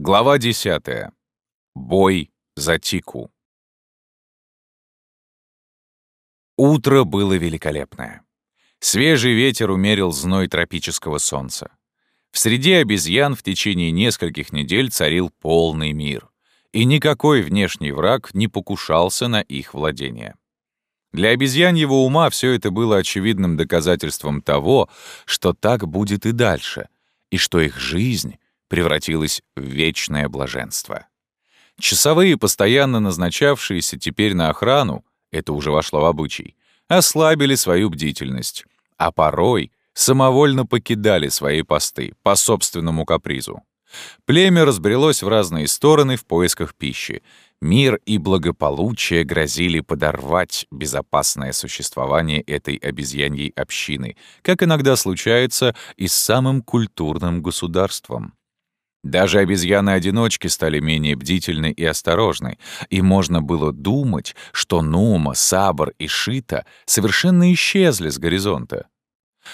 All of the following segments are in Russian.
Глава 10. Бой за Тику. Утро было великолепное. Свежий ветер умерил зной тропического солнца. В среде обезьян в течение нескольких недель царил полный мир, и никакой внешний враг не покушался на их владение. Для обезьяньего ума все это было очевидным доказательством того, что так будет и дальше, и что их жизнь — превратилось в вечное блаженство. Часовые, постоянно назначавшиеся теперь на охрану, это уже вошло в обычай, ослабили свою бдительность, а порой самовольно покидали свои посты по собственному капризу. Племя разбрелось в разные стороны в поисках пищи. Мир и благополучие грозили подорвать безопасное существование этой обезьяньей общины, как иногда случается и с самым культурным государством. Даже обезьяны-одиночки стали менее бдительны и осторожны, и можно было думать, что Нума, Сабр и Шита совершенно исчезли с горизонта.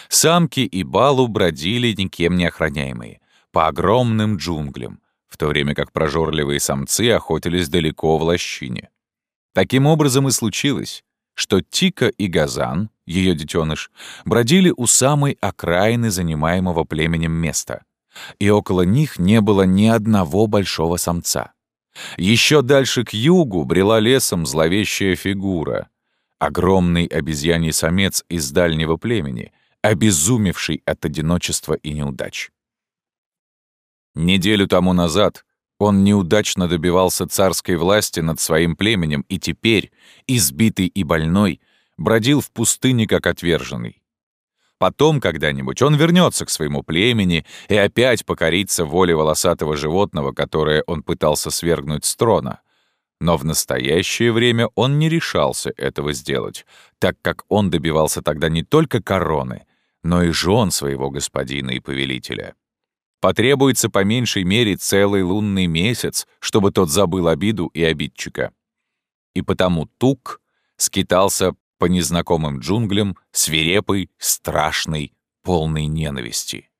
Самки и Балу бродили никем не охраняемые, по огромным джунглям, в то время как прожорливые самцы охотились далеко в лощине. Таким образом и случилось, что Тика и Газан, ее детеныш, бродили у самой окраины занимаемого племенем места — и около них не было ни одного большого самца. Еще дальше к югу брела лесом зловещая фигура. Огромный обезьяний самец из дальнего племени, обезумевший от одиночества и неудач. Неделю тому назад он неудачно добивался царской власти над своим племенем и теперь, избитый и больной, бродил в пустыне как отверженный. Потом когда-нибудь он вернется к своему племени и опять покорится воле волосатого животного, которое он пытался свергнуть с трона. Но в настоящее время он не решался этого сделать, так как он добивался тогда не только короны, но и жен своего господина и повелителя. Потребуется по меньшей мере целый лунный месяц, чтобы тот забыл обиду и обидчика. И потому Тук скитался по незнакомым джунглям, свирепый, страшный, полный ненависти.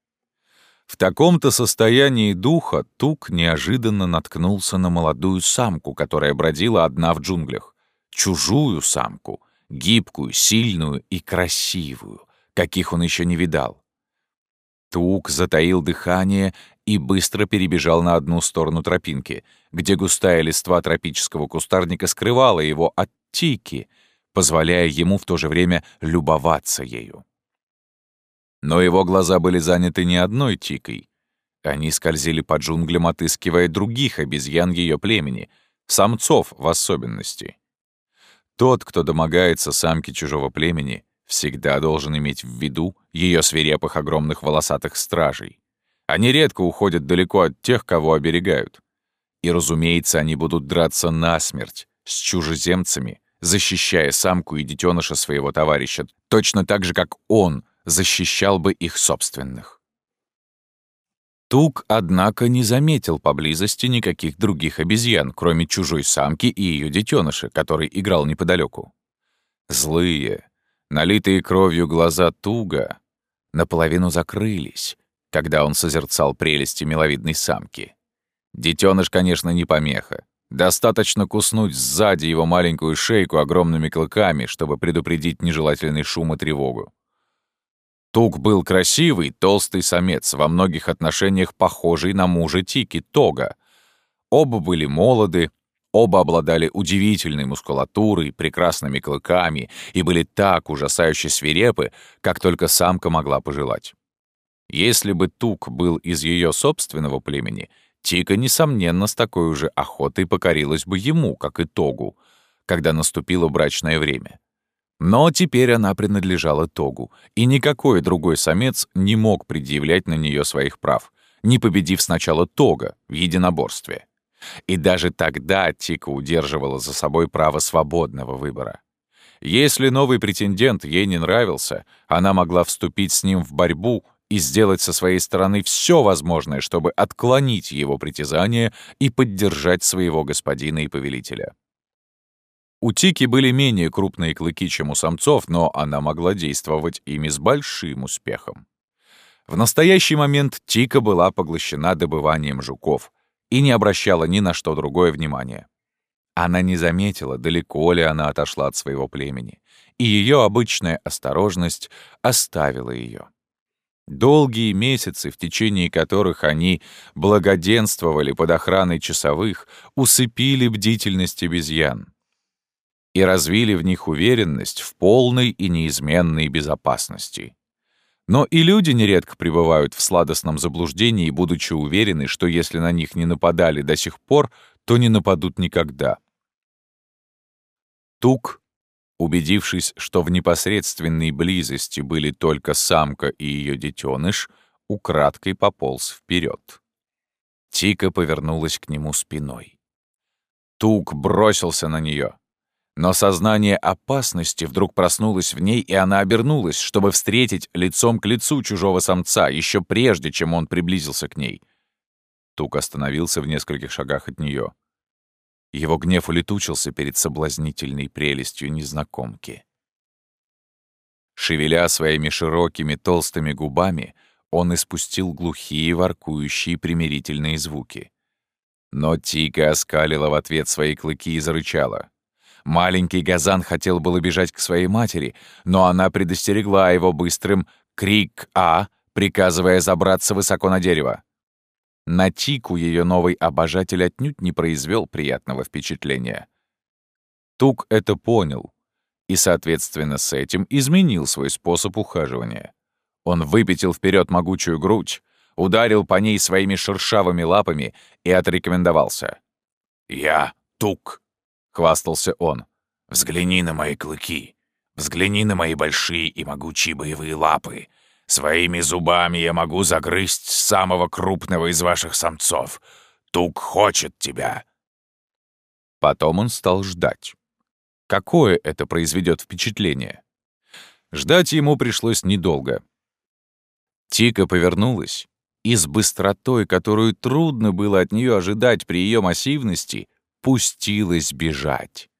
В таком-то состоянии духа Тук неожиданно наткнулся на молодую самку, которая бродила одна в джунглях. Чужую самку, гибкую, сильную и красивую, каких он еще не видал. Тук затаил дыхание и быстро перебежал на одну сторону тропинки, где густая листва тропического кустарника скрывала его от Тики — позволяя ему в то же время любоваться ею. Но его глаза были заняты не одной тикой. Они скользили по джунглям, отыскивая других обезьян ее племени, самцов в особенности. Тот, кто домогается самки чужого племени, всегда должен иметь в виду ее свирепых огромных волосатых стражей. Они редко уходят далеко от тех, кого оберегают. И, разумеется, они будут драться насмерть с чужеземцами, защищая самку и детеныша своего товарища, точно так же, как он защищал бы их собственных. Тук, однако, не заметил поблизости никаких других обезьян, кроме чужой самки и ее детеныша, который играл неподалеку. Злые, налитые кровью глаза Туга наполовину закрылись, когда он созерцал прелести миловидной самки. Детеныш, конечно, не помеха. Достаточно куснуть сзади его маленькую шейку огромными клыками, чтобы предупредить нежелательный шум и тревогу. Тук был красивый, толстый самец, во многих отношениях похожий на мужа Тики, Тога. Оба были молоды, оба обладали удивительной мускулатурой, прекрасными клыками и были так ужасающе свирепы, как только самка могла пожелать. Если бы Тук был из ее собственного племени — Тика, несомненно, с такой же охотой покорилась бы ему, как и Тогу, когда наступило брачное время. Но теперь она принадлежала Тогу, и никакой другой самец не мог предъявлять на нее своих прав, не победив сначала Тога в единоборстве. И даже тогда Тика удерживала за собой право свободного выбора. Если новый претендент ей не нравился, она могла вступить с ним в борьбу и сделать со своей стороны все возможное, чтобы отклонить его притязания и поддержать своего господина и повелителя. У Тики были менее крупные клыки, чем у самцов, но она могла действовать ими с большим успехом. В настоящий момент Тика была поглощена добыванием жуков, и не обращала ни на что другое внимания. Она не заметила, далеко ли она отошла от своего племени, и ее обычная осторожность оставила ее. Долгие месяцы, в течение которых они благоденствовали под охраной часовых, усыпили бдительность обезьян и развили в них уверенность в полной и неизменной безопасности. Но и люди нередко пребывают в сладостном заблуждении, будучи уверены, что если на них не нападали до сих пор, то не нападут никогда. Тук Убедившись, что в непосредственной близости были только самка и ее детеныш, украдкой пополз вперед. Тика повернулась к нему спиной. Тук бросился на нее. Но сознание опасности вдруг проснулось в ней, и она обернулась, чтобы встретить лицом к лицу чужого самца, еще прежде, чем он приблизился к ней. Тук остановился в нескольких шагах от нее. Его гнев улетучился перед соблазнительной прелестью незнакомки. Шевеля своими широкими толстыми губами, он испустил глухие, воркующие примирительные звуки. Но Тика оскалила в ответ свои клыки и зарычала. Маленький Газан хотел было бежать к своей матери, но она предостерегла его быстрым «крик-а», приказывая забраться высоко на дерево. На Тику ее новый обожатель отнюдь не произвел приятного впечатления. Тук это понял и, соответственно, с этим изменил свой способ ухаживания. Он выпятил вперед могучую грудь, ударил по ней своими шершавыми лапами и отрекомендовался. «Я Тук», — хвастался он. «Взгляни на мои клыки, взгляни на мои большие и могучие боевые лапы, Своими зубами я могу загрызть самого крупного из ваших самцов. Тук хочет тебя». Потом он стал ждать. Какое это произведет впечатление? Ждать ему пришлось недолго. Тика повернулась и с быстротой, которую трудно было от нее ожидать при ее массивности, пустилась бежать.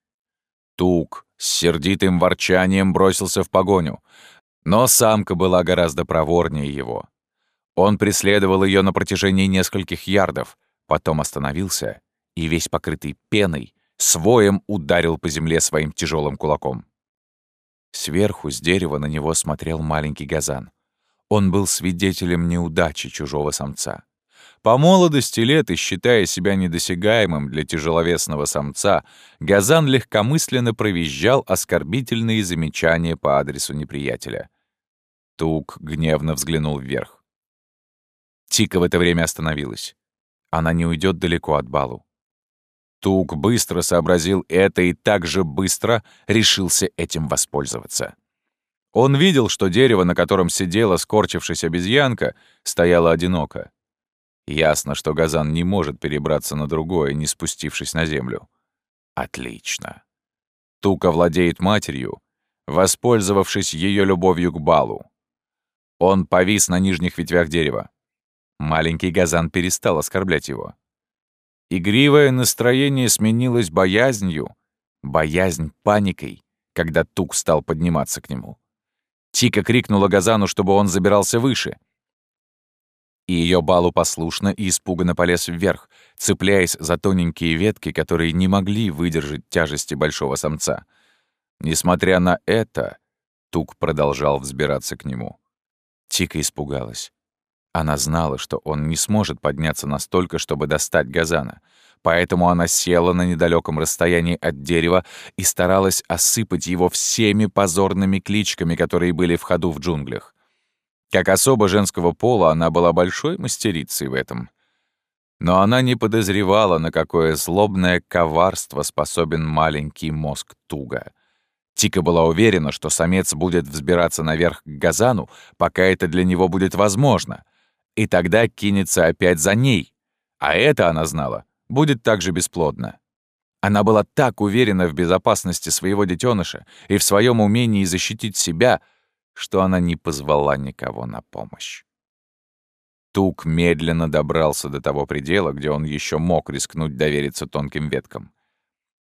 Тук с сердитым ворчанием бросился в погоню. Но самка была гораздо проворнее его. Он преследовал ее на протяжении нескольких ярдов, потом остановился и, весь покрытый пеной, своем ударил по земле своим тяжелым кулаком. Сверху с дерева на него смотрел маленький газан. Он был свидетелем неудачи чужого самца. По молодости лет и считая себя недосягаемым для тяжеловесного самца, Газан легкомысленно провизжал оскорбительные замечания по адресу неприятеля. Тук гневно взглянул вверх. Тика в это время остановилась. Она не уйдет далеко от балу. Тук быстро сообразил это и так же быстро решился этим воспользоваться. Он видел, что дерево, на котором сидела скорчившись обезьянка, стояло одиноко. Ясно, что Газан не может перебраться на другое, не спустившись на землю. Отлично. Тука владеет матерью, воспользовавшись ее любовью к балу. Он повис на нижних ветвях дерева. Маленький газан перестал оскорблять его. Игривое настроение сменилось боязнью, боязнь паникой, когда Тук стал подниматься к нему. Тика крикнула Газану, чтобы он забирался выше. И ее балу послушно и испуганно полез вверх, цепляясь за тоненькие ветки, которые не могли выдержать тяжести большого самца. Несмотря на это, Тук продолжал взбираться к нему. Тика испугалась. Она знала, что он не сможет подняться настолько, чтобы достать Газана. Поэтому она села на недалеком расстоянии от дерева и старалась осыпать его всеми позорными кличками, которые были в ходу в джунглях. Как особо женского пола она была большой мастерицей в этом. Но она не подозревала, на какое злобное коварство способен маленький мозг Туга — Тика была уверена, что самец будет взбираться наверх к Газану, пока это для него будет возможно, и тогда кинется опять за ней. А это, она знала, будет также бесплодно. Она была так уверена в безопасности своего детеныша и в своем умении защитить себя, что она не позвала никого на помощь. Тук медленно добрался до того предела, где он еще мог рискнуть довериться тонким веткам.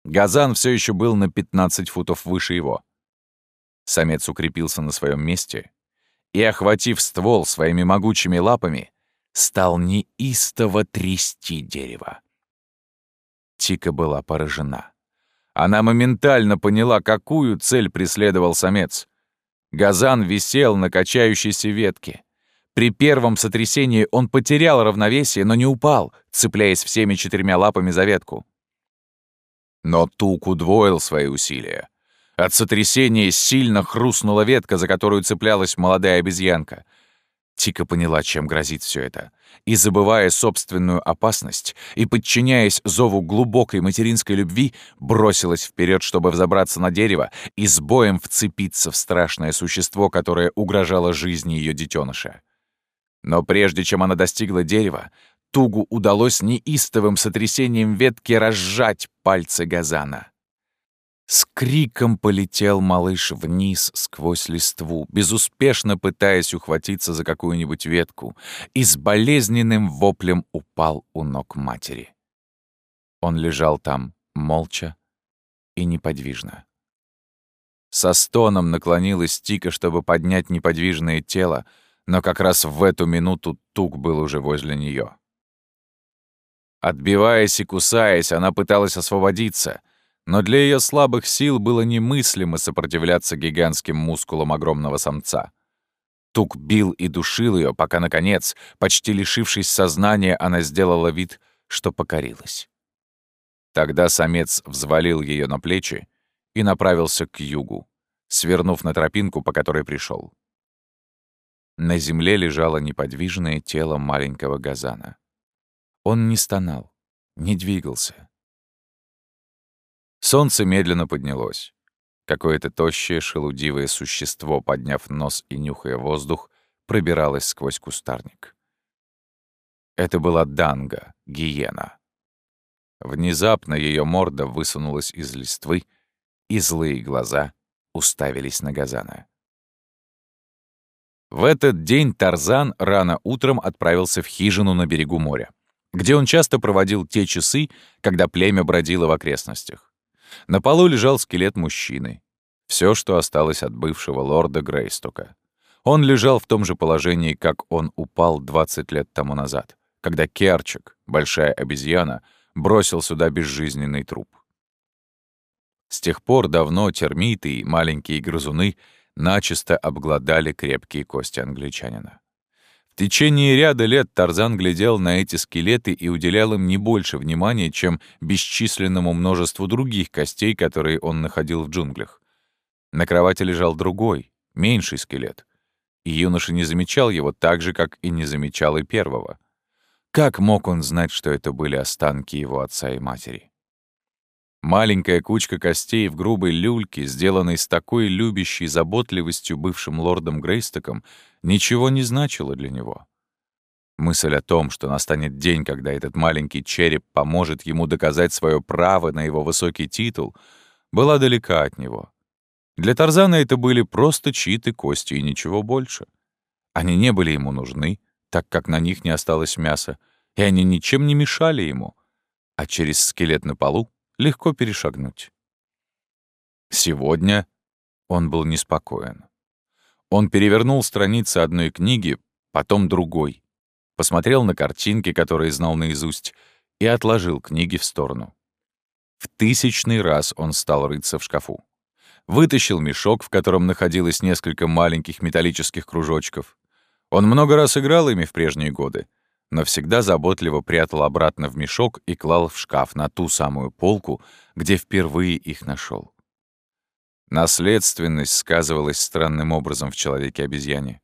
Газан все еще был на 15 футов выше его. Самец укрепился на своем месте и, охватив ствол своими могучими лапами, стал неистово трясти дерево. Тика была поражена. Она моментально поняла, какую цель преследовал самец. Газан висел на качающейся ветке. При первом сотрясении он потерял равновесие, но не упал, цепляясь всеми четырьмя лапами за ветку. Но Тук удвоил свои усилия. От сотрясения сильно хрустнула ветка, за которую цеплялась молодая обезьянка. Тика поняла, чем грозит все это. И, забывая собственную опасность и подчиняясь зову глубокой материнской любви, бросилась вперед, чтобы взобраться на дерево и с боем вцепиться в страшное существо, которое угрожало жизни ее детеныша. Но прежде чем она достигла дерева, Тугу удалось неистовым сотрясением ветки разжать пальцы Газана. С криком полетел малыш вниз сквозь листву, безуспешно пытаясь ухватиться за какую-нибудь ветку, и с болезненным воплем упал у ног матери. Он лежал там молча и неподвижно. Со стоном наклонилась Тика, чтобы поднять неподвижное тело, но как раз в эту минуту Тук был уже возле нее. Отбиваясь и кусаясь, она пыталась освободиться, но для ее слабых сил было немыслимо сопротивляться гигантским мускулам огромного самца. Тук бил и душил ее, пока, наконец, почти лишившись сознания, она сделала вид, что покорилась. Тогда самец взвалил ее на плечи и направился к югу, свернув на тропинку, по которой пришел. На земле лежало неподвижное тело маленького газана. Он не стонал, не двигался. Солнце медленно поднялось. Какое-то тощее, шелудивое существо, подняв нос и нюхая воздух, пробиралось сквозь кустарник. Это была Данга, гиена. Внезапно ее морда высунулась из листвы, и злые глаза уставились на Газана. В этот день Тарзан рано утром отправился в хижину на берегу моря, где он часто проводил те часы, когда племя бродило в окрестностях. На полу лежал скелет мужчины. Все, что осталось от бывшего лорда Грейстока. Он лежал в том же положении, как он упал 20 лет тому назад, когда Керчик, большая обезьяна, бросил сюда безжизненный труп. С тех пор давно термиты и маленькие грызуны — начисто обглодали крепкие кости англичанина. В течение ряда лет Тарзан глядел на эти скелеты и уделял им не больше внимания, чем бесчисленному множеству других костей, которые он находил в джунглях. На кровати лежал другой, меньший скелет, и юноша не замечал его так же, как и не замечал и первого. Как мог он знать, что это были останки его отца и матери? Маленькая кучка костей в грубой люльке, сделанной с такой любящей заботливостью бывшим лордом Грейстоком, ничего не значила для него. Мысль о том, что настанет день, когда этот маленький череп поможет ему доказать свое право на его высокий титул, была далека от него. Для Тарзана это были просто чьи-то кости и ничего больше. Они не были ему нужны, так как на них не осталось мяса, и они ничем не мешали ему. А через скелет на полу легко перешагнуть. Сегодня он был неспокоен. Он перевернул страницы одной книги, потом другой, посмотрел на картинки, которые знал наизусть, и отложил книги в сторону. В тысячный раз он стал рыться в шкафу. Вытащил мешок, в котором находилось несколько маленьких металлических кружочков. Он много раз играл ими в прежние годы, но всегда заботливо прятал обратно в мешок и клал в шкаф на ту самую полку, где впервые их нашел. Наследственность сказывалась странным образом в человеке-обезьяне.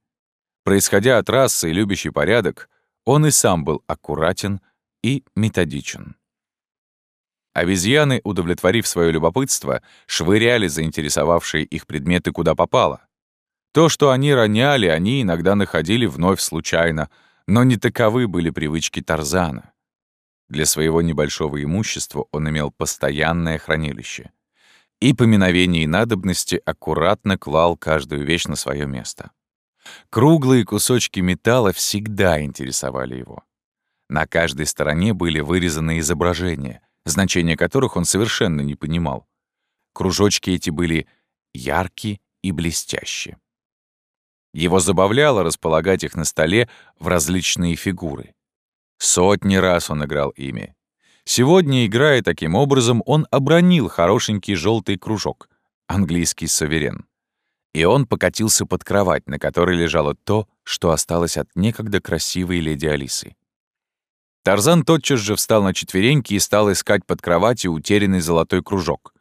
Происходя от расы и любящий порядок, он и сам был аккуратен и методичен. Обезьяны, удовлетворив свое любопытство, швыряли заинтересовавшие их предметы куда попало. То, что они роняли, они иногда находили вновь случайно — но не таковы были привычки Тарзана. Для своего небольшого имущества он имел постоянное хранилище. И по мановении надобности аккуратно клал каждую вещь на свое место. Круглые кусочки металла всегда интересовали его. На каждой стороне были вырезаны изображения, значения которых он совершенно не понимал. Кружочки эти были яркие и блестящие. Его забавляло располагать их на столе в различные фигуры. Сотни раз он играл ими. Сегодня, играя таким образом, он обронил хорошенький желтый кружок, английский суверен. И он покатился под кровать, на которой лежало то, что осталось от некогда красивой леди Алисы. Тарзан тотчас же встал на четвереньки и стал искать под кроватью утерянный золотой кружок.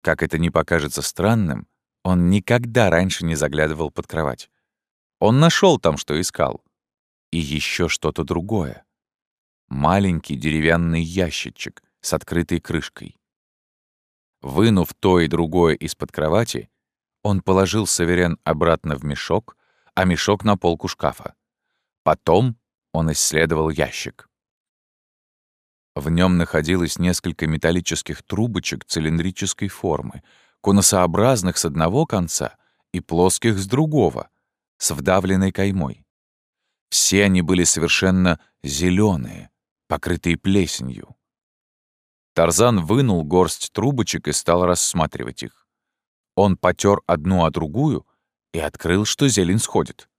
Как это не покажется странным, он никогда раньше не заглядывал под кровать. Он нашел там, что искал. И еще что-то другое. Маленький деревянный ящичек с открытой крышкой. Вынув то и другое из-под кровати, он положил Саверян обратно в мешок, а мешок на полку шкафа. Потом он исследовал ящик. В нем находилось несколько металлических трубочек цилиндрической формы, конусообразных с одного конца и плоских с другого, с вдавленной каймой. Все они были совершенно зеленые, покрытые плесенью. Тарзан вынул горсть трубочек и стал рассматривать их. Он потер одну о другую и открыл, что зелень сходит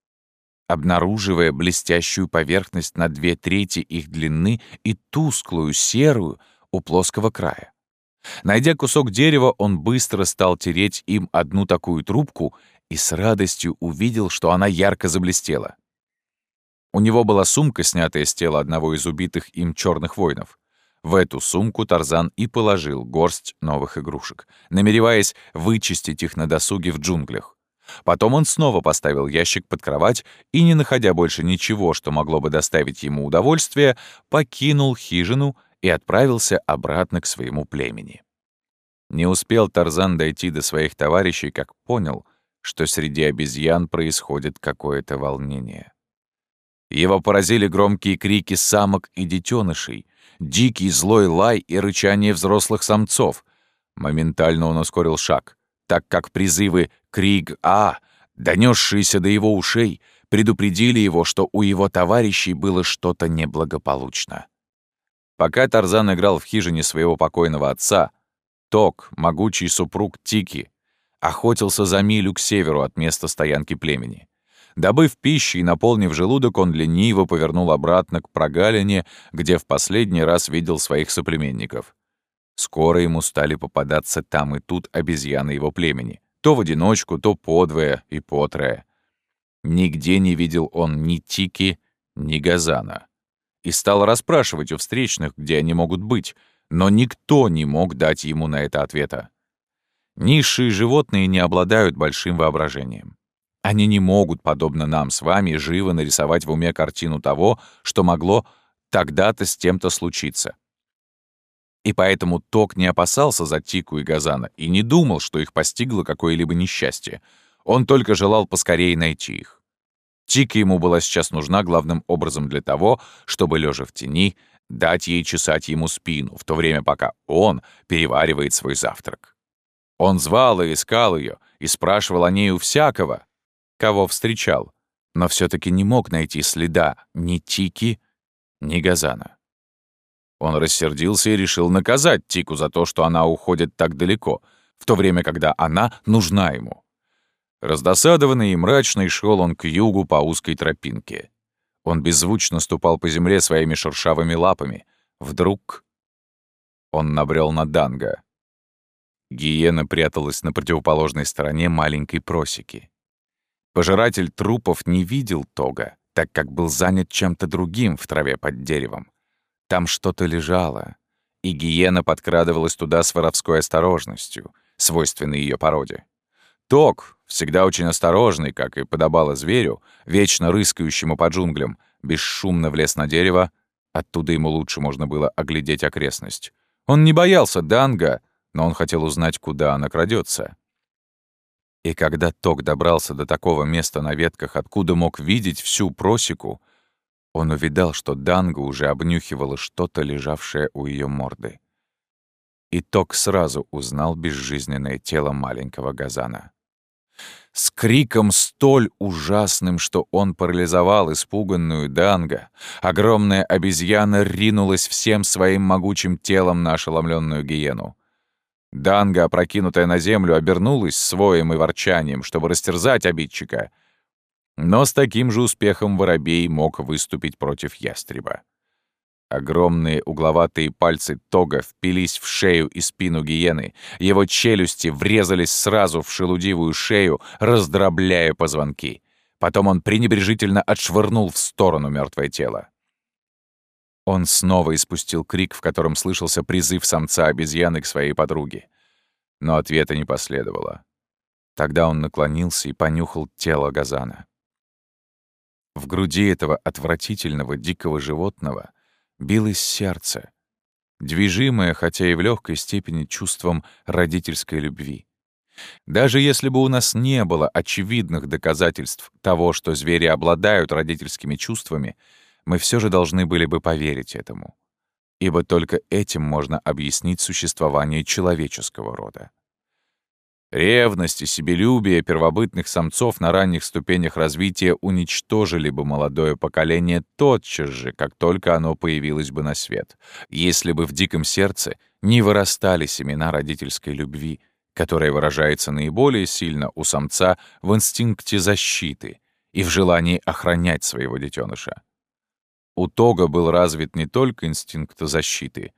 обнаруживая блестящую поверхность на две трети их длины и тусклую серую у плоского края. Найдя кусок дерева, он быстро стал тереть им одну такую трубку и с радостью увидел, что она ярко заблестела. У него была сумка, снятая с тела одного из убитых им черных воинов. В эту сумку Тарзан и положил горсть новых игрушек, намереваясь вычистить их на досуге в джунглях. Потом он снова поставил ящик под кровать и, не находя больше ничего, что могло бы доставить ему удовольствие, покинул хижину и отправился обратно к своему племени. Не успел Тарзан дойти до своих товарищей, как понял, что среди обезьян происходит какое-то волнение. Его поразили громкие крики самок и детенышей, дикий злой лай и рычание взрослых самцов. Моментально он ускорил шаг, так как призывы Криг-А, донесшиеся до его ушей, предупредили его, что у его товарищей было что-то неблагополучно. Пока Тарзан играл в хижине своего покойного отца, Ток, могучий супруг Тики, охотился за милю к северу от места стоянки племени. Добыв пищи и наполнив желудок, он лениво повернул обратно к прогалине, где в последний раз видел своих соплеменников. Скоро ему стали попадаться там и тут обезьяны его племени. То в одиночку, то подвое и потрое. Нигде не видел он ни Тики, ни Газана. И стал расспрашивать у встречных, где они могут быть, но никто не мог дать ему на это ответа. Низшие животные не обладают большим воображением. Они не могут, подобно нам с вами, живо нарисовать в уме картину того, что могло тогда-то с тем-то случиться. И поэтому Ток не опасался за Тику и Газана и не думал, что их постигло какое-либо несчастье. Он только желал поскорее найти их. Тика ему была сейчас нужна главным образом для того, чтобы, лежа в тени, дать ей чесать ему спину, в то время пока он переваривает свой завтрак. Он звал и искал ее, и спрашивал о ней у всякого, кого встречал, но все таки не мог найти следа ни Тики, ни Газана. Он рассердился и решил наказать Тику за то, что она уходит так далеко, в то время, когда она нужна ему. Раздосадованный и мрачный шел он к югу по узкой тропинке. Он беззвучно ступал по земле своими шершавыми лапами. Вдруг он набрел на Данга. Гиена пряталась на противоположной стороне маленькой просеки. Пожиратель трупов не видел Тога, так как был занят чем-то другим в траве под деревом. Там что-то лежало, и гиена подкрадывалась туда с воровской осторожностью, свойственной ее породе. Ток, всегда очень осторожный, как и подобало зверю, вечно рыскающему по джунглям, бесшумно влез на дерево, оттуда ему лучше можно было оглядеть окрестность. Он не боялся Данга, но он хотел узнать, куда она крадется. И когда Ток добрался до такого места на ветках, откуда мог видеть всю просеку, он увидал, что Данга уже обнюхивала что-то, лежавшее у ее морды. И Ток сразу узнал безжизненное тело маленького Газана. С криком столь ужасным, что он парализовал испуганную Данга, огромная обезьяна ринулась всем своим могучим телом на ошеломленную гиену. Данга, опрокинутая на землю, обернулась своим и ворчанием, чтобы растерзать обидчика. Но с таким же успехом воробей мог выступить против ястреба. Огромные угловатые пальцы Тога впились в шею и спину гиены. Его челюсти врезались сразу в шелудивую шею, раздробляя позвонки. Потом он пренебрежительно отшвырнул в сторону мертвое тело. Он снова испустил крик, в котором слышался призыв самца обезьяны к своей подруге. Но ответа не последовало. Тогда он наклонился и понюхал тело Газана. В груди этого отвратительного дикого животного — билось сердце, движимое, хотя и в легкой степени, чувством родительской любви. Даже если бы у нас не было очевидных доказательств того, что звери обладают родительскими чувствами, мы все же должны были бы поверить этому. Ибо только этим можно объяснить существование человеческого рода. Ревность и себелюбие первобытных самцов на ранних ступенях развития уничтожили бы молодое поколение тотчас же, как только оно появилось бы на свет, если бы в диком сердце не вырастали семена родительской любви, которая выражается наиболее сильно у самца в инстинкте защиты и в желании охранять своего детеныша. У Тога был развит не только инстинкт защиты,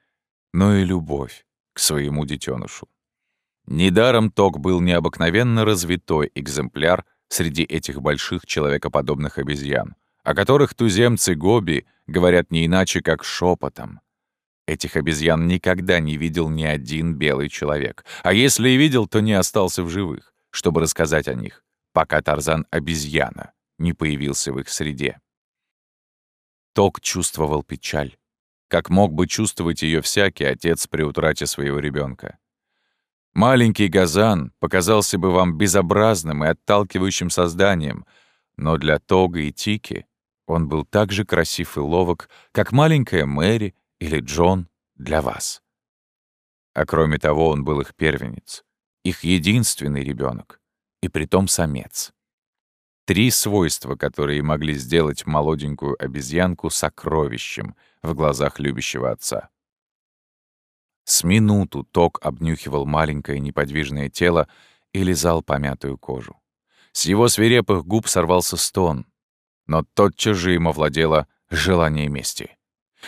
но и любовь к своему детенышу. Недаром Ток был необыкновенно развитой экземпляр среди этих больших человекоподобных обезьян, о которых туземцы Гоби говорят не иначе, как шепотом. Этих обезьян никогда не видел ни один белый человек, а если и видел, то не остался в живых, чтобы рассказать о них, пока Тарзан-обезьяна не появился в их среде. Ток чувствовал печаль, как мог бы чувствовать ее всякий отец при утрате своего ребенка. Маленький Газан показался бы вам безобразным и отталкивающим созданием, но для Тога и Тики он был так же красив и ловок, как маленькая Мэри или Джон для вас. А кроме того, он был их первенец, их единственный ребенок, и притом самец. Три свойства, которые могли сделать молоденькую обезьянку сокровищем в глазах любящего отца. С минуту Ток обнюхивал маленькое неподвижное тело и лизал помятую кожу. С его свирепых губ сорвался стон, но тотчас же им овладело желание мести.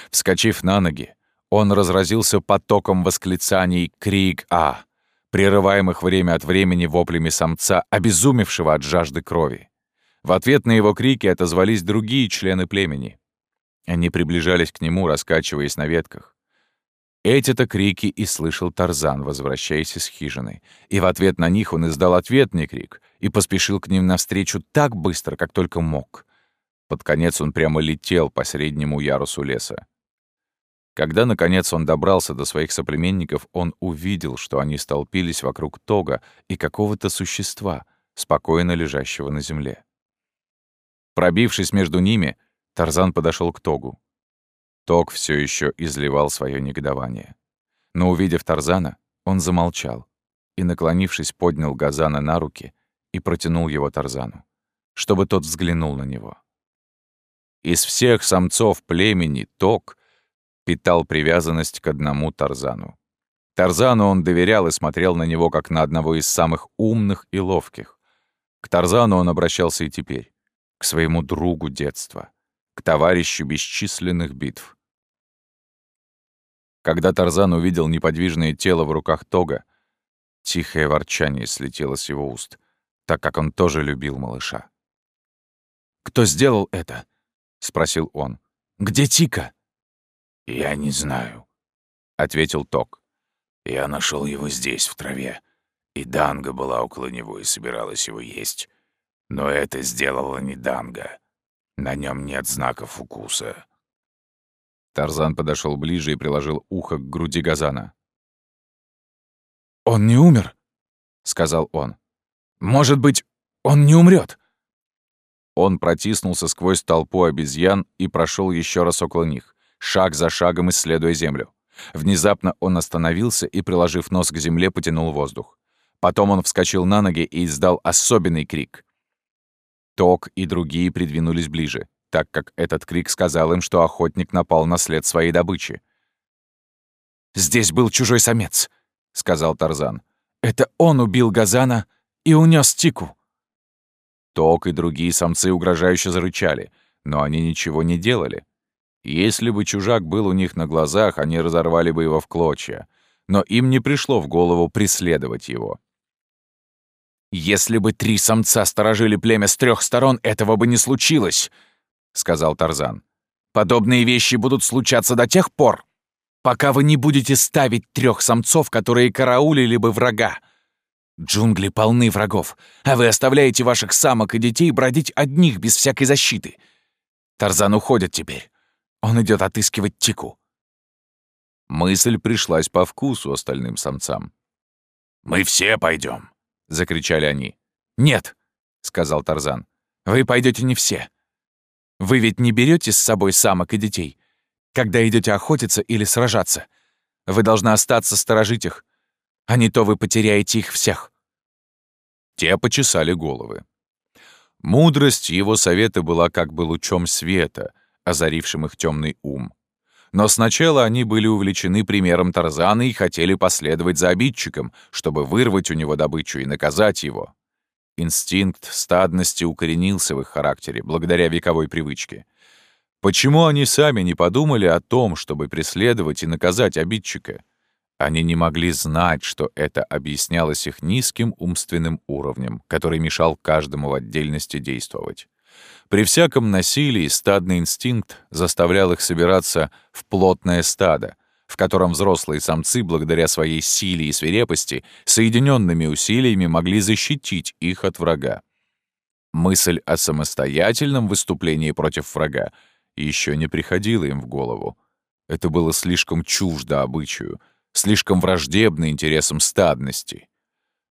Вскочив на ноги, он разразился потоком восклицаний «Крик А!», прерываемых время от времени воплями самца, обезумевшего от жажды крови. В ответ на его крики отозвались другие члены племени. Они приближались к нему, раскачиваясь на ветках. Эти-то крики и слышал Тарзан, возвращаясь из хижины. И в ответ на них он издал ответный крик и поспешил к ним навстречу так быстро, как только мог. Под конец он прямо летел по среднему ярусу леса. Когда, наконец, он добрался до своих соплеменников, он увидел, что они столпились вокруг тога и какого-то существа, спокойно лежащего на земле. Пробившись между ними, Тарзан подошел к тогу. Ток все еще изливал свое негодование. Но, увидев Тарзана, он замолчал и, наклонившись, поднял Газана на руки и протянул его Тарзану, чтобы тот взглянул на него. Из всех самцов племени Ток питал привязанность к одному Тарзану. Тарзану он доверял и смотрел на него как на одного из самых умных и ловких. К Тарзану он обращался и теперь, к своему другу детства, к товарищу бесчисленных битв. Когда Тарзан увидел неподвижное тело в руках Тога, тихое ворчание слетело с его уст, так как он тоже любил малыша. «Кто сделал это?» — спросил он. «Где Тика?» «Я не знаю», — ответил Ток. «Я нашел его здесь, в траве, и Данга была около него и собиралась его есть. Но это сделала не Данга. На нем нет знаков укуса». Тарзан подошел ближе и приложил ухо к груди Газана. «Он не умер», — сказал он. «Может быть, он не умрет. Он протиснулся сквозь толпу обезьян и прошел еще раз около них, шаг за шагом исследуя землю. Внезапно он остановился и, приложив нос к земле, потянул воздух. Потом он вскочил на ноги и издал особенный крик. Ток и другие придвинулись ближе так как этот крик сказал им, что охотник напал на след своей добычи. «Здесь был чужой самец», — сказал Тарзан. «Это он убил Газана и унес Тику». Ток и другие самцы угрожающе зарычали, но они ничего не делали. Если бы чужак был у них на глазах, они разорвали бы его в клочья. Но им не пришло в голову преследовать его. «Если бы три самца сторожили племя с трех сторон, этого бы не случилось», — сказал Тарзан. «Подобные вещи будут случаться до тех пор, пока вы не будете ставить трех самцов, которые караулили бы врага. Джунгли полны врагов, а вы оставляете ваших самок и детей бродить одних без всякой защиты. Тарзан уходит теперь. Он идет отыскивать Тику. Мысль пришлась по вкусу остальным самцам. «Мы все пойдем, закричали они. «Нет», — сказал Тарзан, — «вы пойдете не все. Вы ведь не берете с собой самок и детей, когда идете охотиться или сражаться. Вы должны остаться сторожить их, а не то вы потеряете их всех». Те почесали головы. Мудрость его совета была как бы лучом света, озарившим их темный ум. Но сначала они были увлечены примером Тарзана и хотели последовать за обидчиком, чтобы вырвать у него добычу и наказать его. Инстинкт стадности укоренился в их характере благодаря вековой привычке. Почему они сами не подумали о том, чтобы преследовать и наказать обидчика? Они не могли знать, что это объяснялось их низким умственным уровнем, который мешал каждому в отдельности действовать. При всяком насилии стадный инстинкт заставлял их собираться в плотное стадо, в котором взрослые самцы, благодаря своей силе и свирепости, соединенными усилиями могли защитить их от врага. Мысль о самостоятельном выступлении против врага еще не приходило им в голову. Это было слишком чуждо обычаю, слишком враждебно интересам стадности.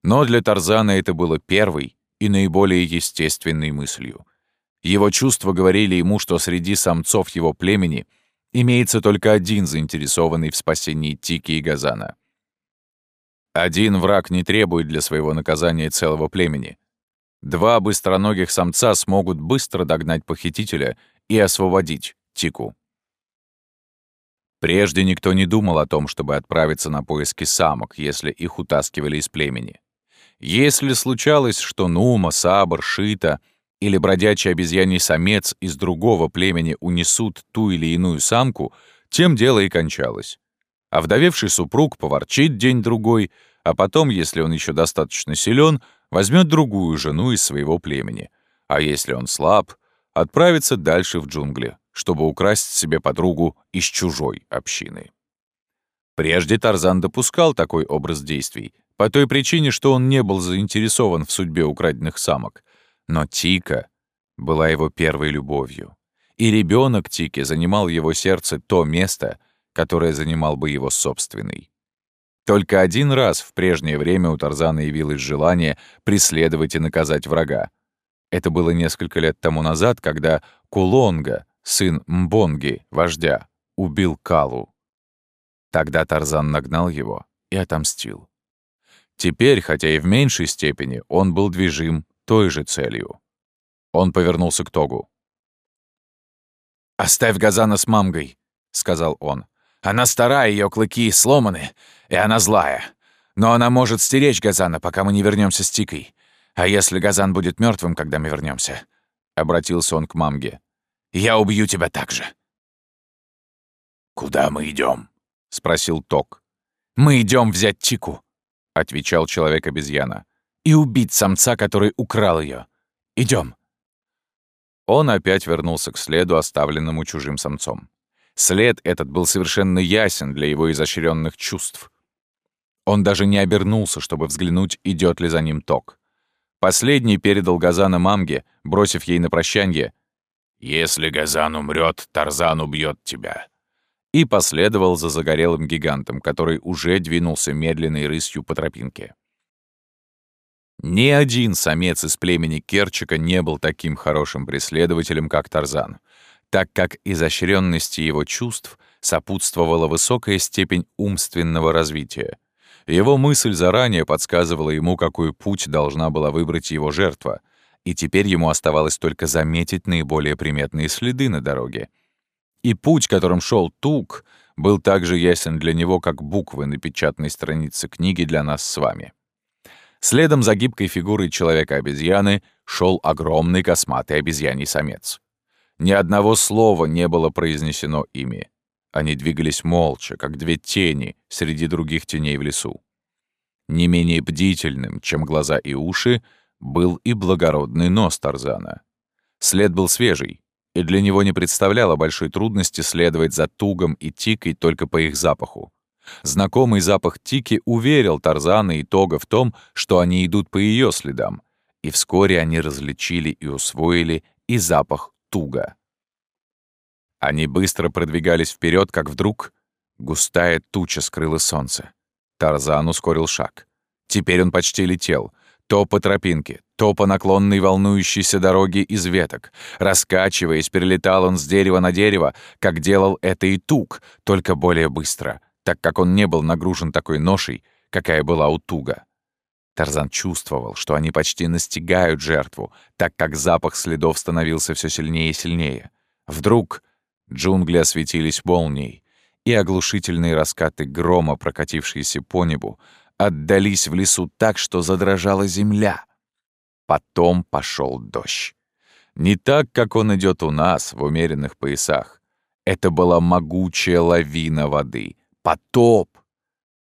Но для Тарзана это было первой и наиболее естественной мыслью. Его чувства говорили ему, что среди самцов его племени имеется только один заинтересованный в спасении Тики и Газана. Один враг не требует для своего наказания целого племени. Два быстроногих самца смогут быстро догнать похитителя и освободить Тику. Прежде никто не думал о том, чтобы отправиться на поиски самок, если их утаскивали из племени. Если случалось, что Нума, Сабр, Шита или бродячий обезьяний самец из другого племени унесут ту или иную самку, тем дело и кончалось. А вдовевший супруг поворчит день-другой, а потом, если он еще достаточно силен, возьмет другую жену из своего племени. А если он слаб, отправится дальше в джунгли, чтобы украсть себе подругу из чужой общины. Прежде Тарзан допускал такой образ действий, по той причине, что он не был заинтересован в судьбе украденных самок. Но Тика была его первой любовью. И ребенок Тики занимал его сердце то место, которое занимал бы его собственный. Только один раз в прежнее время у Тарзана явилось желание преследовать и наказать врага. Это было несколько лет тому назад, когда Кулонга, сын Мбонги, вождя, убил Калу. Тогда Тарзан нагнал его и отомстил. Теперь, хотя и в меньшей степени, он был движим той же целью. Он повернулся к Тогу. «Оставь Газана с мамгой», — сказал он. «Она старая, ее клыки сломаны, и она злая. Но она может стеречь Газана, пока мы не вернемся с Тикой. А если Газан будет мертвым, когда мы вернемся? обратился он к мамге. «Я убью тебя так же». «Куда мы идем? спросил Ток. «Мы идем взять Тику», — отвечал человек-обезьяна, «и убить самца, который украл ее. Идем. Он опять вернулся к следу, оставленному чужим самцом. След этот был совершенно ясен для его изощренных чувств. Он даже не обернулся, чтобы взглянуть, идет ли за ним ток. Последний передал Газана мамге, бросив ей на прощанье «Если Газан умрет, Тарзан убьет тебя», и последовал за загорелым гигантом, который уже двинулся медленной рысью по тропинке. Ни один самец из племени Керчика не был таким хорошим преследователем, как Тарзан, так как изощренности его чувств сопутствовала высокая степень умственного развития. Его мысль заранее подсказывала ему, какой путь должна была выбрать его жертва, и теперь ему оставалось только заметить наиболее приметные следы на дороге. И путь, которым шел Тук, был так же ясен для него, как буквы на печатной странице книги для нас с вами. Следом за гибкой фигурой человека-обезьяны шел огромный косматый обезьяний самец. Ни одного слова не было произнесено ими. Они двигались молча, как две тени среди других теней в лесу. Не менее бдительным, чем глаза и уши, был и благородный нос Тарзана. След был свежий, и для него не представляло большой трудности следовать за Тугом и Тикой только по их запаху. Знакомый запах Тики уверил Тарзана и Тога в том, что они идут по ее следам, и вскоре они различили и усвоили и запах Туга. Они быстро продвигались вперед, как вдруг густая туча скрыла солнце. Тарзан ускорил шаг. Теперь он почти летел. То по тропинке, то по наклонной волнующейся дороге из веток. Раскачиваясь, перелетал он с дерева на дерево, как делал это и Туг, только более быстро, так как он не был нагружен такой ношей, какая была у Туга. Тарзан чувствовал, что они почти настигают жертву, так как запах следов становился все сильнее и сильнее. Вдруг джунгли осветились молнией, и оглушительные раскаты грома, прокатившиеся по небу, отдались в лесу так, что задрожала земля. Потом пошел дождь. Не так, как он идет у нас в умеренных поясах. Это была могучая лавина воды, потоп.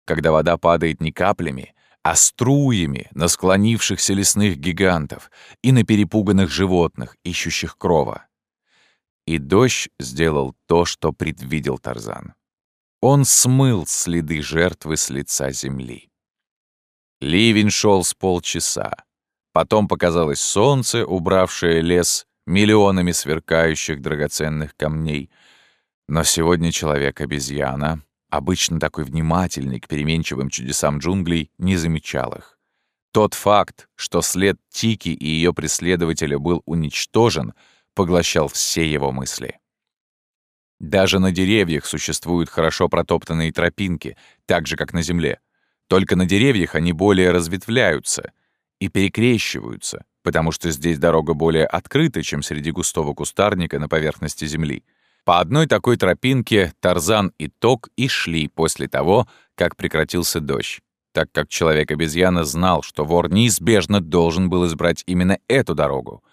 Когда вода падает не каплями, а струями на склонившихся лесных гигантов и на перепуганных животных, ищущих крова. И дождь сделал то, что предвидел Тарзан. Он смыл следы жертвы с лица земли. Ливень шел с полчаса. Потом показалось солнце, убравшее лес миллионами сверкающих драгоценных камней. Но сегодня человек-обезьяна, обычно такой внимательный к переменчивым чудесам джунглей, не замечал их. Тот факт, что след Тики и ее преследователя был уничтожен, поглощал все его мысли. Даже на деревьях существуют хорошо протоптанные тропинки, так же, как на земле. Только на деревьях они более разветвляются и перекрещиваются, потому что здесь дорога более открыта, чем среди густого кустарника на поверхности земли. По одной такой тропинке Тарзан и Ток и шли после того, как прекратился дождь, так как человек-обезьяна знал, что вор неизбежно должен был избрать именно эту дорогу.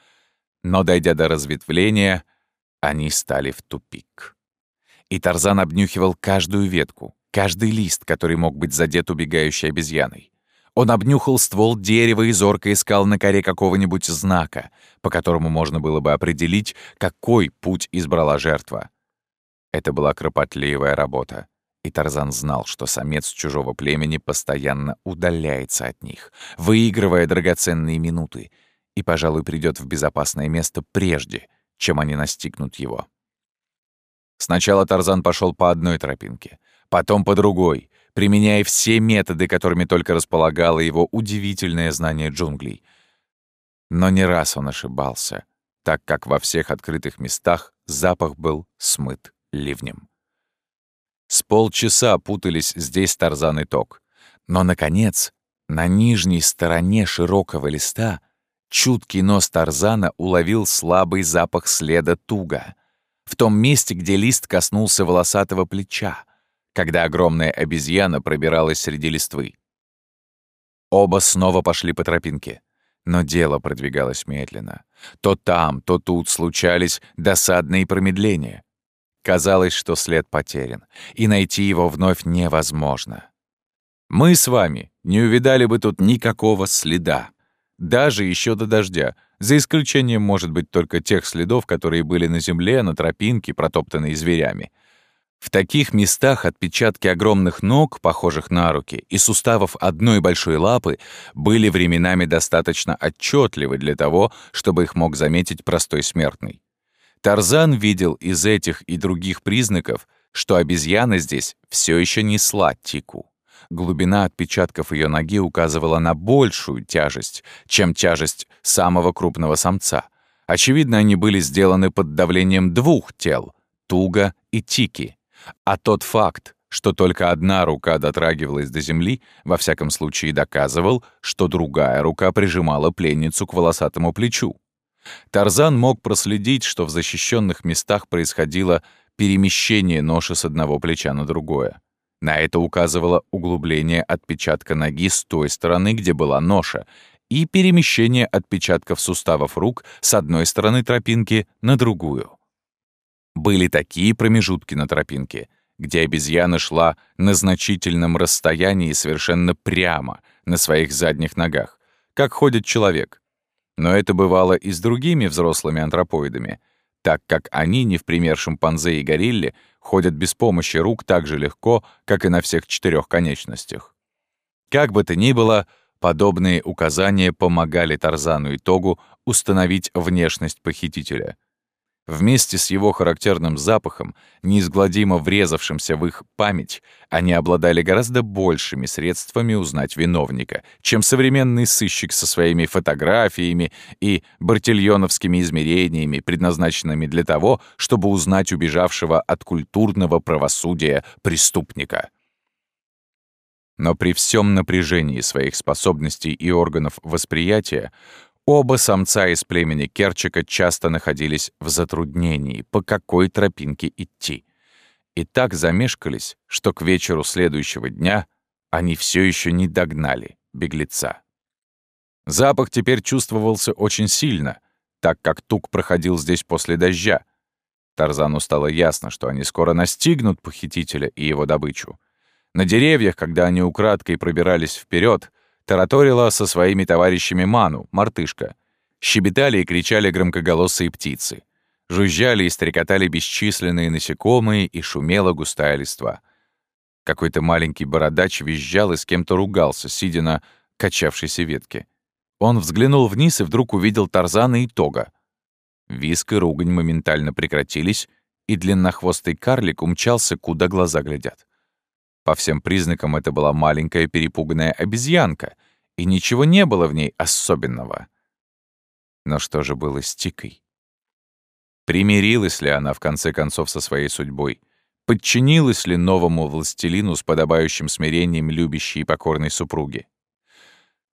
Но, дойдя до разветвления, они стали в тупик и Тарзан обнюхивал каждую ветку, каждый лист, который мог быть задет убегающей обезьяной. Он обнюхал ствол дерева и зорко искал на коре какого-нибудь знака, по которому можно было бы определить, какой путь избрала жертва. Это была кропотливая работа, и Тарзан знал, что самец чужого племени постоянно удаляется от них, выигрывая драгоценные минуты, и, пожалуй, придет в безопасное место прежде, чем они настигнут его. Сначала Тарзан пошел по одной тропинке, потом по другой, применяя все методы, которыми только располагало его удивительное знание джунглей. Но не раз он ошибался, так как во всех открытых местах запах был смыт ливнем. С полчаса путались здесь Тарзан и Ток. Но, наконец, на нижней стороне широкого листа чуткий нос Тарзана уловил слабый запах следа туга в том месте, где лист коснулся волосатого плеча, когда огромная обезьяна пробиралась среди листвы. Оба снова пошли по тропинке, но дело продвигалось медленно. То там, то тут случались досадные промедления. Казалось, что след потерян, и найти его вновь невозможно. Мы с вами не увидали бы тут никакого следа, даже еще до дождя, за исключением, может быть, только тех следов, которые были на земле, на тропинке, протоптанной зверями. В таких местах отпечатки огромных ног, похожих на руки, и суставов одной большой лапы были временами достаточно отчетливы для того, чтобы их мог заметить простой смертный. Тарзан видел из этих и других признаков, что обезьяна здесь все еще несла тику. Глубина отпечатков ее ноги указывала на большую тяжесть, чем тяжесть самого крупного самца. Очевидно, они были сделаны под давлением двух тел — Туга и Тики. А тот факт, что только одна рука дотрагивалась до земли, во всяком случае доказывал, что другая рука прижимала пленницу к волосатому плечу. Тарзан мог проследить, что в защищенных местах происходило перемещение ноши с одного плеча на другое. На это указывало углубление отпечатка ноги с той стороны, где была ноша, и перемещение отпечатков суставов рук с одной стороны тропинки на другую. Были такие промежутки на тропинке, где обезьяна шла на значительном расстоянии совершенно прямо, на своих задних ногах, как ходит человек. Но это бывало и с другими взрослыми антропоидами, так как они, не в пример шимпанзе и горилле, ходят без помощи рук так же легко, как и на всех четырех конечностях. Как бы то ни было, подобные указания помогали Тарзану и Тогу установить внешность похитителя — Вместе с его характерным запахом, неизгладимо врезавшимся в их память, они обладали гораздо большими средствами узнать виновника, чем современный сыщик со своими фотографиями и бартильоновскими измерениями, предназначенными для того, чтобы узнать убежавшего от культурного правосудия преступника. Но при всем напряжении своих способностей и органов восприятия Оба самца из племени Керчика часто находились в затруднении, по какой тропинке идти. И так замешкались, что к вечеру следующего дня они все еще не догнали беглеца. Запах теперь чувствовался очень сильно, так как тук проходил здесь после дождя. Тарзану стало ясно, что они скоро настигнут похитителя и его добычу. На деревьях, когда они украдкой пробирались вперед, тараторила со своими товарищами Ману, мартышка. Щебетали и кричали громкоголосые птицы. Жужжали и стрекотали бесчисленные насекомые, и шумела густая листва. Какой-то маленький бородач визжал и с кем-то ругался, сидя на качавшейся ветке. Он взглянул вниз и вдруг увидел Тарзана и Тога. Виск и ругань моментально прекратились, и длиннохвостый карлик умчался, куда глаза глядят. По всем признакам это была маленькая перепуганная обезьянка, и ничего не было в ней особенного. Но что же было с Тикой? Примирилась ли она в конце концов со своей судьбой? Подчинилась ли новому властелину с подобающим смирением любящей и покорной супруги?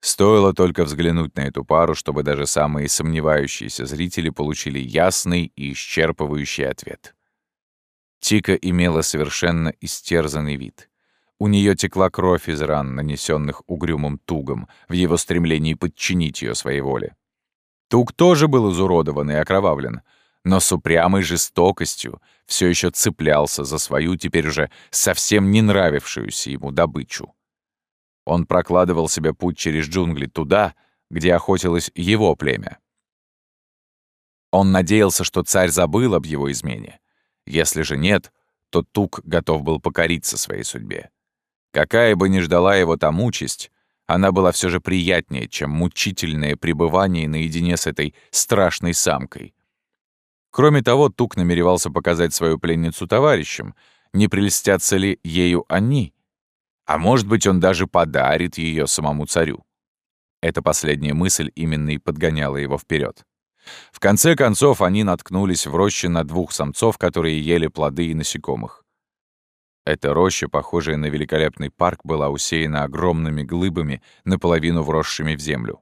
Стоило только взглянуть на эту пару, чтобы даже самые сомневающиеся зрители получили ясный и исчерпывающий ответ. Тика имела совершенно истерзанный вид. У нее текла кровь из ран, нанесенных угрюмым тугом, в его стремлении подчинить ее своей воле. Туг тоже был изуродован и окровавлен, но с упрямой жестокостью все еще цеплялся за свою, теперь уже совсем не нравившуюся ему добычу. Он прокладывал себе путь через джунгли туда, где охотилось его племя. Он надеялся, что царь забыл об его измене. Если же нет, то Тук готов был покориться своей судьбе. Какая бы ни ждала его там участь, она была все же приятнее, чем мучительное пребывание наедине с этой страшной самкой. Кроме того, Тук намеревался показать свою пленницу товарищам, не прельстятся ли ею они. А может быть, он даже подарит ее самому царю. Эта последняя мысль именно и подгоняла его вперед. В конце концов, они наткнулись в роще на двух самцов, которые ели плоды и насекомых. Эта роща, похожая на великолепный парк, была усеяна огромными глыбами, наполовину вросшими в землю.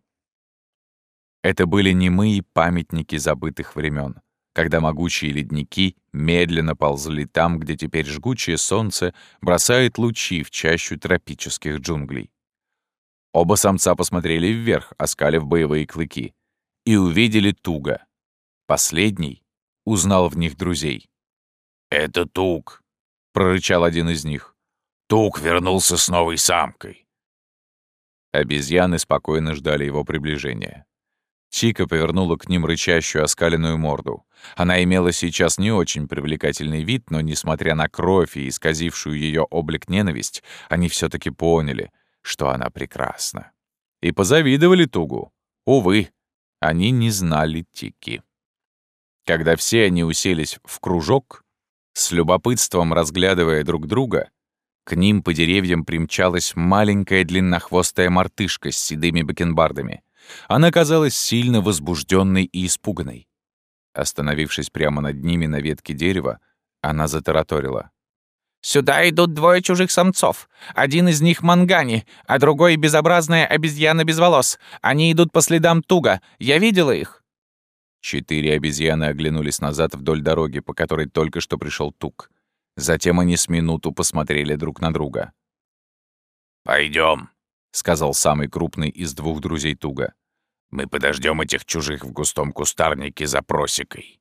Это были немые памятники забытых времен, когда могучие ледники медленно ползли там, где теперь жгучее солнце бросает лучи в чащу тропических джунглей. Оба самца посмотрели вверх, оскалив боевые клыки, и увидели туго. Последний узнал в них друзей. «Это Туг», — прорычал один из них. «Тук вернулся с новой самкой». Обезьяны спокойно ждали его приближения. Чика повернула к ним рычащую оскаленную морду. Она имела сейчас не очень привлекательный вид, но, несмотря на кровь и исказившую ее облик ненависть, они все таки поняли, что она прекрасна. И позавидовали Тугу. Увы, они не знали Тики. Когда все они уселись в кружок, с любопытством разглядывая друг друга, к ним по деревьям примчалась маленькая длиннохвостая мартышка с седыми бакенбардами. Она казалась сильно возбужденной и испуганной. Остановившись прямо над ними на ветке дерева, она затараторила. «Сюда идут двое чужих самцов. Один из них мангани, а другой — безобразная обезьяна без волос. Они идут по следам туга. Я видела их». Четыре обезьяны оглянулись назад вдоль дороги, по которой только что пришел Тук. Затем они с минуту посмотрели друг на друга. Пойдем, сказал самый крупный из двух друзей Туга. Мы подождем этих чужих в густом кустарнике за просекой».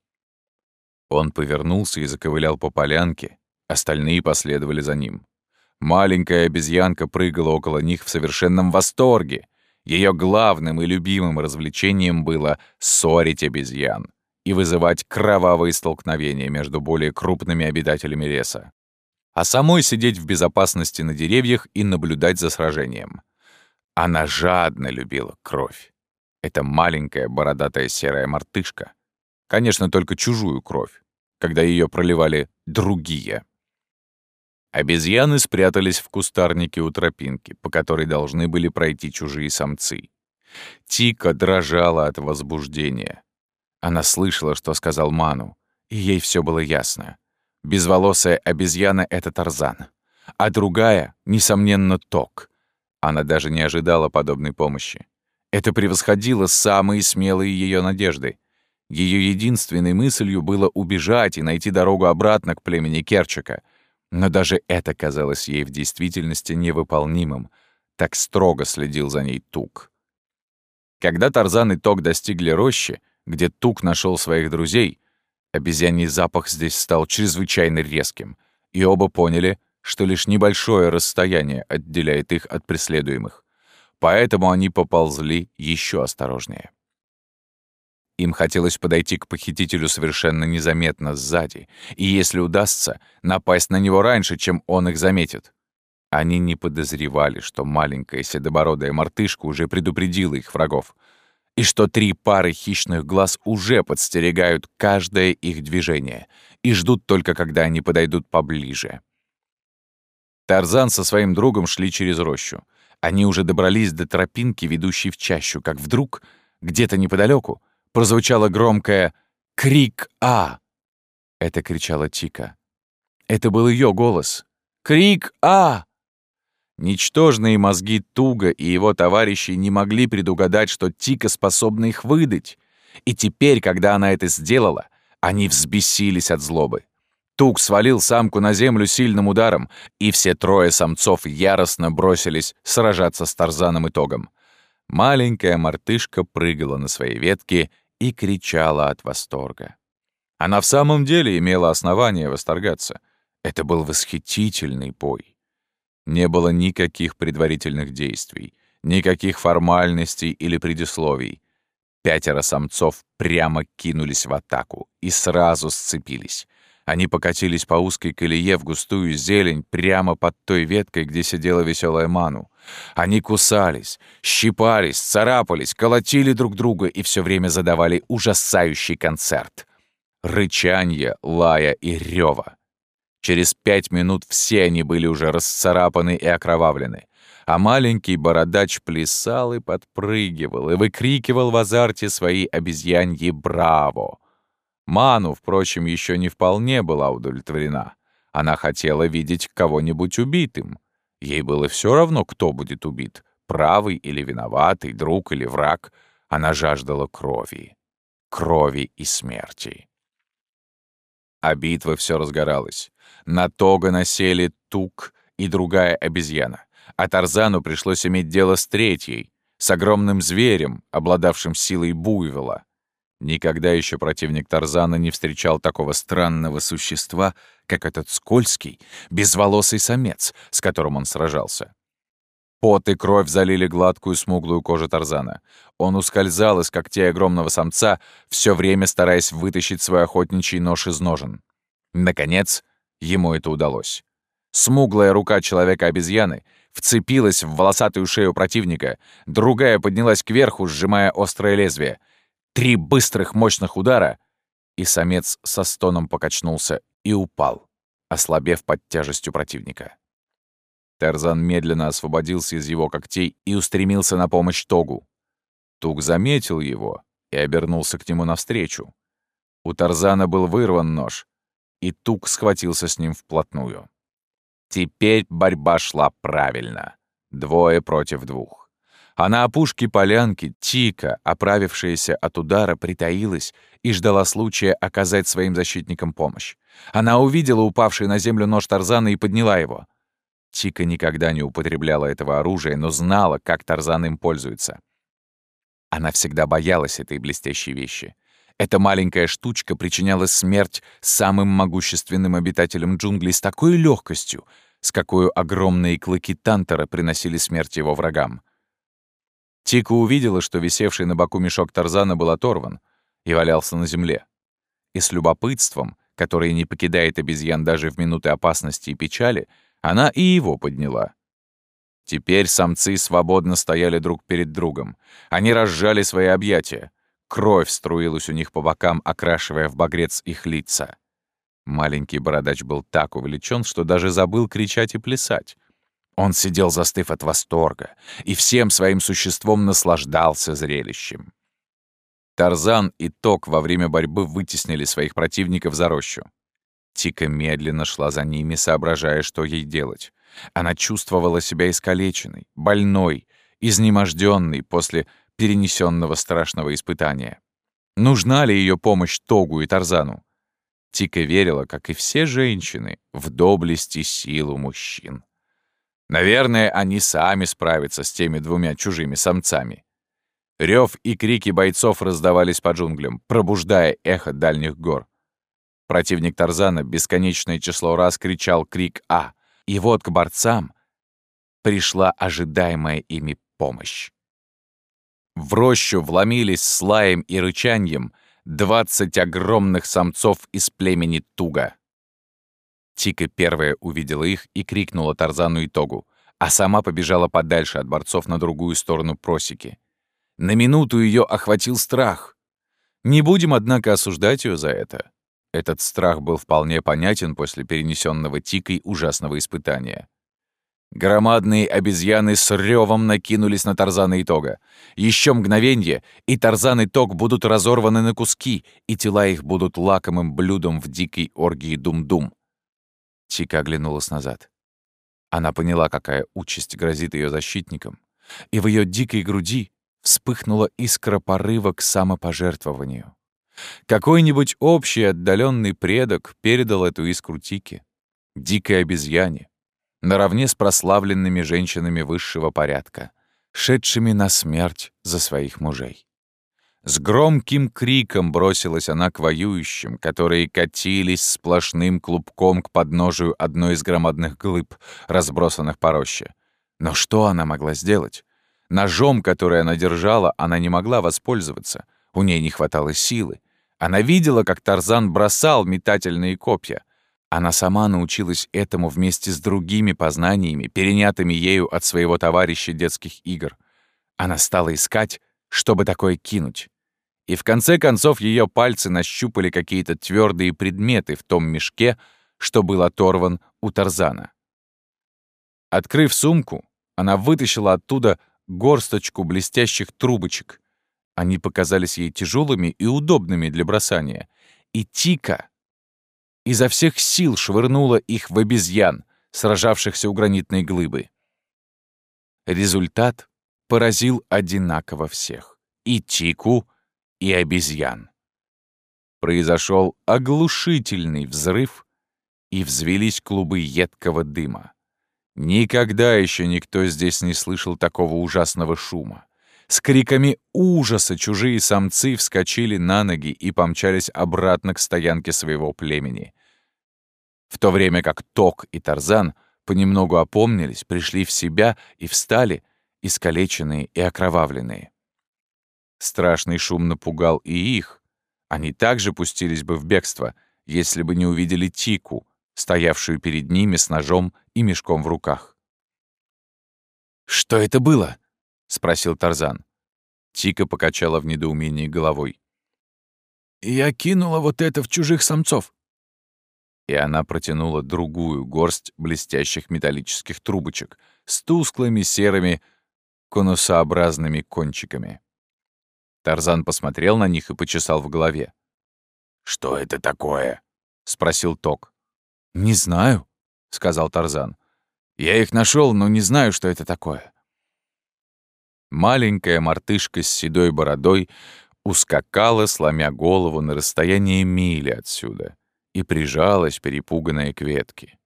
Он повернулся и заковылял по полянке, остальные последовали за ним. Маленькая обезьянка прыгала около них в совершенном восторге. Ее главным и любимым развлечением было ссорить обезьян и вызывать кровавые столкновения между более крупными обитателями леса. А самой сидеть в безопасности на деревьях и наблюдать за сражением. Она жадно любила кровь. Это маленькая бородатая серая мартышка. Конечно, только чужую кровь, когда ее проливали другие. Обезьяны спрятались в кустарнике у тропинки, по которой должны были пройти чужие самцы. Тика дрожала от возбуждения. Она слышала, что сказал Ману, и ей все было ясно. Безволосая обезьяна — это Тарзан, а другая, несомненно, Ток. Она даже не ожидала подобной помощи. Это превосходило самые смелые ее надежды. Ее единственной мыслью было убежать и найти дорогу обратно к племени Керчика — но даже это казалось ей в действительности невыполнимым. Так строго следил за ней Тук. Когда Тарзан и Ток достигли рощи, где Тук нашел своих друзей, обезьяний запах здесь стал чрезвычайно резким, и оба поняли, что лишь небольшое расстояние отделяет их от преследуемых. Поэтому они поползли еще осторожнее. Им хотелось подойти к похитителю совершенно незаметно сзади, и, если удастся, напасть на него раньше, чем он их заметит. Они не подозревали, что маленькая седобородая мартышка уже предупредила их врагов, и что три пары хищных глаз уже подстерегают каждое их движение и ждут только, когда они подойдут поближе. Тарзан со своим другом шли через рощу. Они уже добрались до тропинки, ведущей в чащу, как вдруг, где-то неподалеку, прозвучало громкое «Крик А!». Это кричала Тика. Это был ее голос. «Крик А!». Ничтожные мозги Туга и его товарищи не могли предугадать, что Тика способна их выдать. И теперь, когда она это сделала, они взбесились от злобы. Туг свалил самку на землю сильным ударом, и все трое самцов яростно бросились сражаться с Тарзаном и Тогом. Маленькая мартышка прыгала на своей ветке и кричала от восторга. Она в самом деле имела основание восторгаться. Это был восхитительный бой. Не было никаких предварительных действий, никаких формальностей или предисловий. Пятеро самцов прямо кинулись в атаку и сразу сцепились. Они покатились по узкой колее в густую зелень прямо под той веткой, где сидела веселая Ману. Они кусались, щипались, царапались, колотили друг друга и все время задавали ужасающий концерт. Рычанье, лая и рева. Через пять минут все они были уже расцарапаны и окровавлены. А маленький бородач плясал и подпрыгивал, и выкрикивал в азарте свои обезьяньи «Браво!». Ману, впрочем, еще не вполне была удовлетворена. Она хотела видеть кого-нибудь убитым. Ей было все равно, кто будет убит, правый или виноватый, друг или враг. Она жаждала крови. Крови и смерти. А битва все разгоралась. На Тога насели Тук и другая обезьяна. А Тарзану пришлось иметь дело с третьей, с огромным зверем, обладавшим силой буйвола. Никогда еще противник Тарзана не встречал такого странного существа, как этот скользкий, безволосый самец, с которым он сражался. Пот и кровь залили гладкую смуглую кожу Тарзана. Он ускользал из когтей огромного самца, все время стараясь вытащить свой охотничий нож из ножен. Наконец, ему это удалось. Смуглая рука человека-обезьяны вцепилась в волосатую шею противника, другая поднялась кверху, сжимая острое лезвие — Три быстрых мощных удара, и самец со стоном покачнулся и упал, ослабев под тяжестью противника. Тарзан медленно освободился из его когтей и устремился на помощь Тогу. Туг заметил его и обернулся к нему навстречу. У Тарзана был вырван нож, и Туг схватился с ним вплотную. Теперь борьба шла правильно. Двое против двух. А на опушке полянки Тика, оправившаяся от удара, притаилась и ждала случая оказать своим защитникам помощь. Она увидела упавший на землю нож Тарзана и подняла его. Тика никогда не употребляла этого оружия, но знала, как Тарзан им пользуется. Она всегда боялась этой блестящей вещи. Эта маленькая штучка причиняла смерть самым могущественным обитателям джунглей с такой легкостью, с какой огромные клыки Тантера приносили смерть его врагам. Тика увидела, что висевший на боку мешок Тарзана был оторван и валялся на земле. И с любопытством, которое не покидает обезьян даже в минуты опасности и печали, она и его подняла. Теперь самцы свободно стояли друг перед другом. Они разжали свои объятия. Кровь струилась у них по бокам, окрашивая в багрец их лица. Маленький бородач был так увлечен, что даже забыл кричать и плясать. Он сидел, застыв от восторга, и всем своим существом наслаждался зрелищем. Тарзан и Ток во время борьбы вытеснили своих противников за рощу. Тика медленно шла за ними, соображая, что ей делать. Она чувствовала себя искалеченной, больной, изнеможденной после перенесенного страшного испытания. Нужна ли ее помощь Тогу и Тарзану? Тика верила, как и все женщины, в доблесть и силу мужчин. Наверное, они сами справятся с теми двумя чужими самцами. Рев и крики бойцов раздавались по джунглям, пробуждая эхо дальних гор. Противник Тарзана бесконечное число раз кричал крик «А!», и вот к борцам пришла ожидаемая ими помощь. В рощу вломились с лаем и рычаньем двадцать огромных самцов из племени Туга. Тика первая увидела их и крикнула Тарзану и Тогу, а сама побежала подальше от борцов на другую сторону просеки. На минуту ее охватил страх. Не будем, однако, осуждать ее за это. Этот страх был вполне понятен после перенесенного Тикой ужасного испытания. Громадные обезьяны с ревом накинулись на Тарзана и Тога. Еще мгновенье, и Тарзан и Тог будут разорваны на куски, и тела их будут лакомым блюдом в дикой оргии Дум-Дум. Тика оглянулась назад. Она поняла, какая участь грозит ее защитникам, и в ее дикой груди вспыхнула искра порыва к самопожертвованию. Какой-нибудь общий отдаленный предок передал эту искру Тике, дикой обезьяне, наравне с прославленными женщинами высшего порядка, шедшими на смерть за своих мужей. С громким криком бросилась она к воюющим, которые катились сплошным клубком к подножию одной из громадных глыб, разбросанных по роще. Но что она могла сделать? Ножом, который она держала, она не могла воспользоваться. У ней не хватало силы. Она видела, как Тарзан бросал метательные копья. Она сама научилась этому вместе с другими познаниями, перенятыми ею от своего товарища детских игр. Она стала искать, чтобы такое кинуть. И в конце концов ее пальцы нащупали какие-то твердые предметы в том мешке, что был оторван у Тарзана. Открыв сумку, она вытащила оттуда горсточку блестящих трубочек. Они показались ей тяжелыми и удобными для бросания. И Тика изо всех сил швырнула их в обезьян, сражавшихся у гранитной глыбы. Результат поразил одинаково всех. И Тику, и обезьян. Произошел оглушительный взрыв, и взвелись клубы едкого дыма. Никогда еще никто здесь не слышал такого ужасного шума. С криками ужаса чужие самцы вскочили на ноги и помчались обратно к стоянке своего племени. В то время как Ток и Тарзан понемногу опомнились, пришли в себя и встали, искалеченные и окровавленные. Страшный шум напугал и их. Они также пустились бы в бегство, если бы не увидели Тику, стоявшую перед ними с ножом и мешком в руках. «Что это было?» — спросил Тарзан. Тика покачала в недоумении головой. «Я кинула вот это в чужих самцов». И она протянула другую горсть блестящих металлических трубочек с тусклыми серыми конусообразными кончиками. Тарзан посмотрел на них и почесал в голове. «Что это такое?» — спросил Ток. «Не знаю», — сказал Тарзан. «Я их нашел, но не знаю, что это такое». Маленькая мартышка с седой бородой ускакала, сломя голову на расстояние мили отсюда, и прижалась, перепуганная к ветке.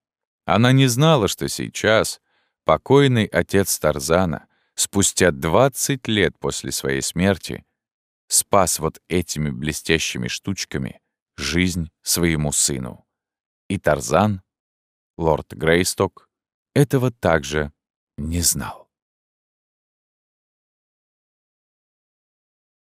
Она не знала, что сейчас покойный отец Тарзана спустя 20 лет после своей смерти, спас вот этими блестящими штучками жизнь своему сыну. И Тарзан, лорд Грейсток, этого также не знал.